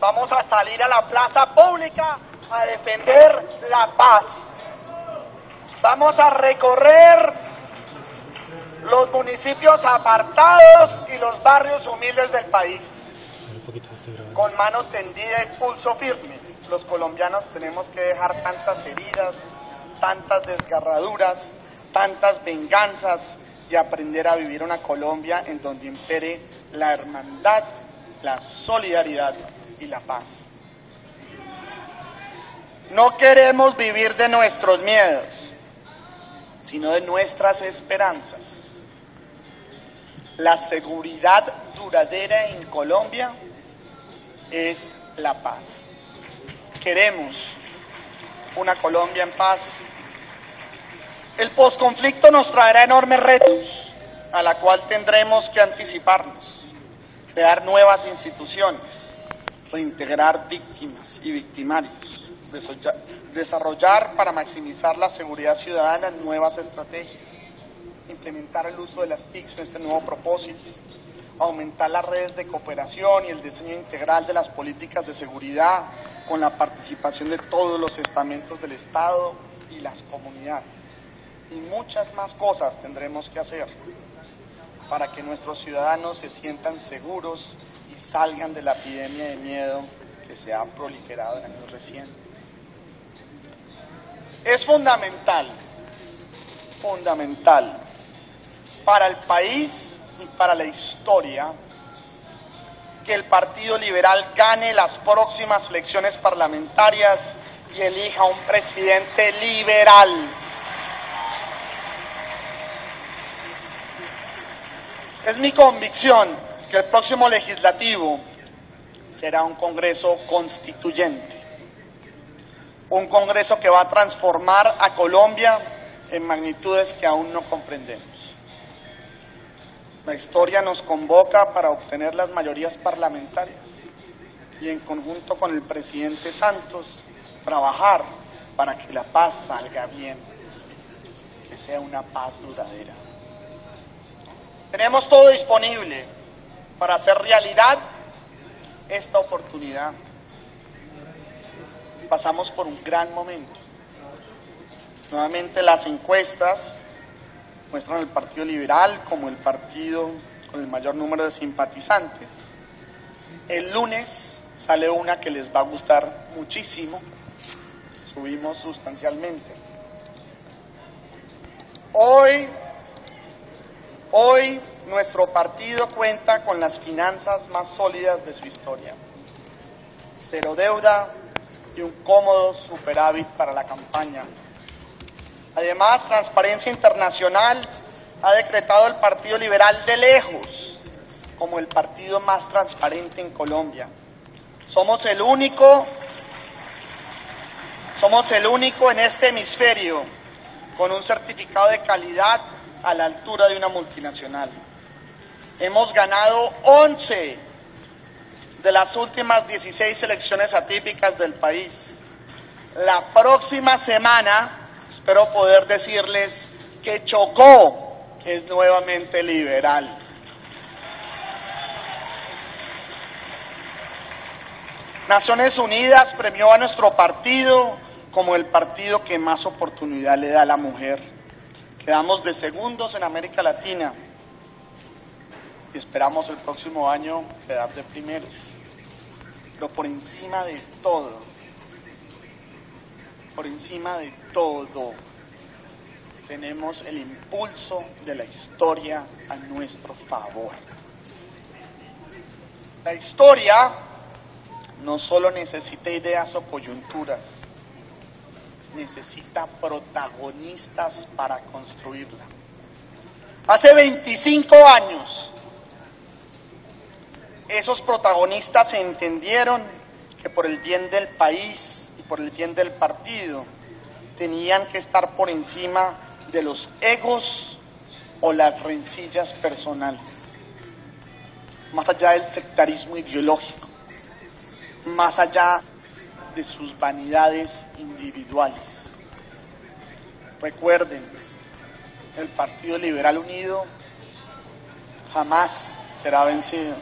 Vamos a salir a la plaza pública a defender la paz. Vamos a recorrer los municipios apartados y los barrios humildes del país. Con mano tendida y pulso firme, los colombianos tenemos que dejar tantas heridas, tantas desgarraduras, tantas venganzas y aprender a vivir una Colombia en donde impere la hermandad, la solidaridad y la paz. No queremos vivir de nuestros miedos, sino de nuestras esperanzas. La seguridad duradera en Colombia es la paz. Queremos una Colombia en paz. El posconflicto nos traerá enormes retos a la cual tendremos que anticiparnos, crear nuevas instituciones, reintegrar víctimas y victimarios, desarrollar para maximizar la seguridad ciudadana nuevas estrategias, implementar el uso de las TICs en este nuevo propósito, aumentar las redes de cooperación y el diseño integral de las políticas de seguridad con la participación de todos los estamentos del Estado y las comunidades. Y muchas más cosas tendremos que hacer para que nuestros ciudadanos se sientan seguros y salgan de la epidemia de miedo que se ha proliferado en años recientes. Es fundamental, fundamental para el país y para la historia que el Partido Liberal gane las próximas elecciones parlamentarias y elija un presidente liberal. Es mi convicción que el próximo legislativo será un Congreso constituyente, un Congreso que va a transformar a Colombia en magnitudes que aún no comprendemos. La historia nos convoca para obtener las mayorías parlamentarias y en conjunto con el presidente Santos trabajar para que la paz salga bien, que sea una paz duradera. Tenemos todo disponible para hacer realidad esta oportunidad. Pasamos por un gran momento. Nuevamente las encuestas muestran el Partido Liberal como el partido con el mayor número de simpatizantes. El lunes sale una que les va a gustar muchísimo, subimos sustancialmente. Hoy, hoy nuestro partido cuenta con las finanzas más sólidas de su historia. Cero deuda y un cómodo superávit para la campaña Además, Transparencia Internacional ha decretado el Partido Liberal de lejos como el partido más transparente en Colombia. Somos el único, somos el único en este hemisferio con un certificado de calidad a la altura de una multinacional. Hemos ganado 11 de las últimas 16 elecciones atípicas del país. La próxima semana Espero poder decirles que Chocó es nuevamente liberal. Naciones Unidas premió a nuestro partido como el partido que más oportunidad le da a la mujer. Quedamos de segundos en América Latina y esperamos el próximo año quedar de primeros. Pero por encima de todo, por encima de todo, tenemos el impulso de la historia a nuestro favor. La historia no solo necesita ideas o coyunturas, necesita protagonistas para construirla. Hace 25 años, esos protagonistas entendieron que por el bien del país por el bien del partido, tenían que estar por encima de los egos o las rencillas personales, más allá del sectarismo ideológico, más allá de sus vanidades individuales. Recuerden, el Partido Liberal Unido jamás será vencido.